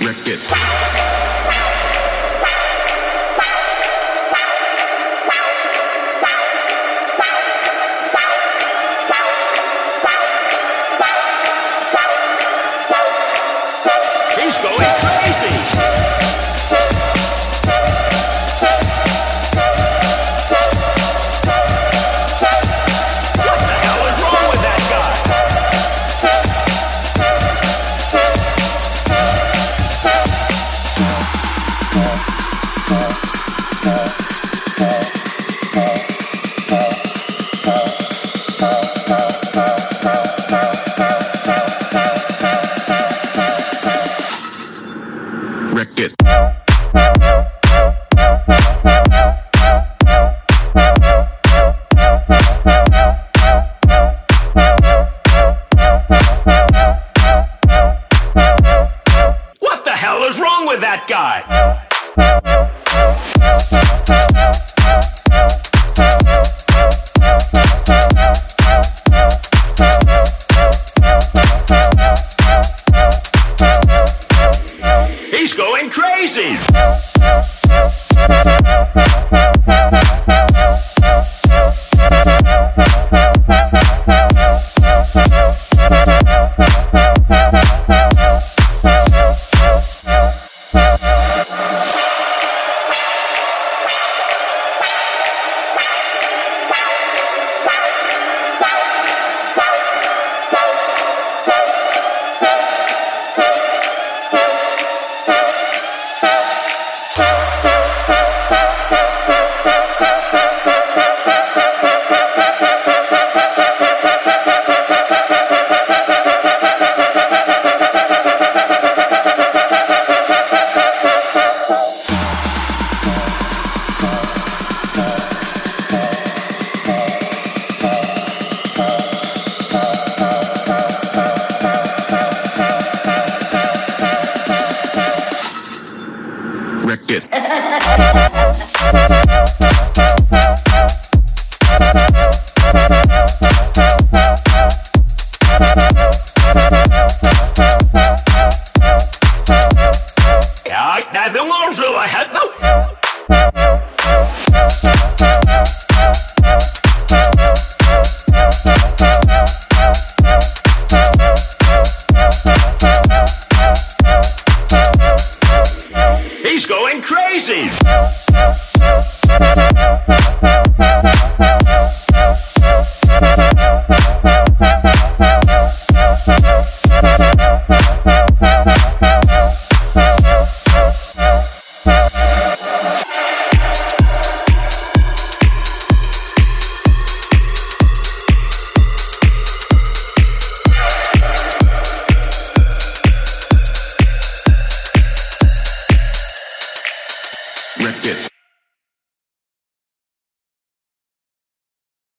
Wreck it. It. Ja, daar wil ons wel. crazy. Rip it.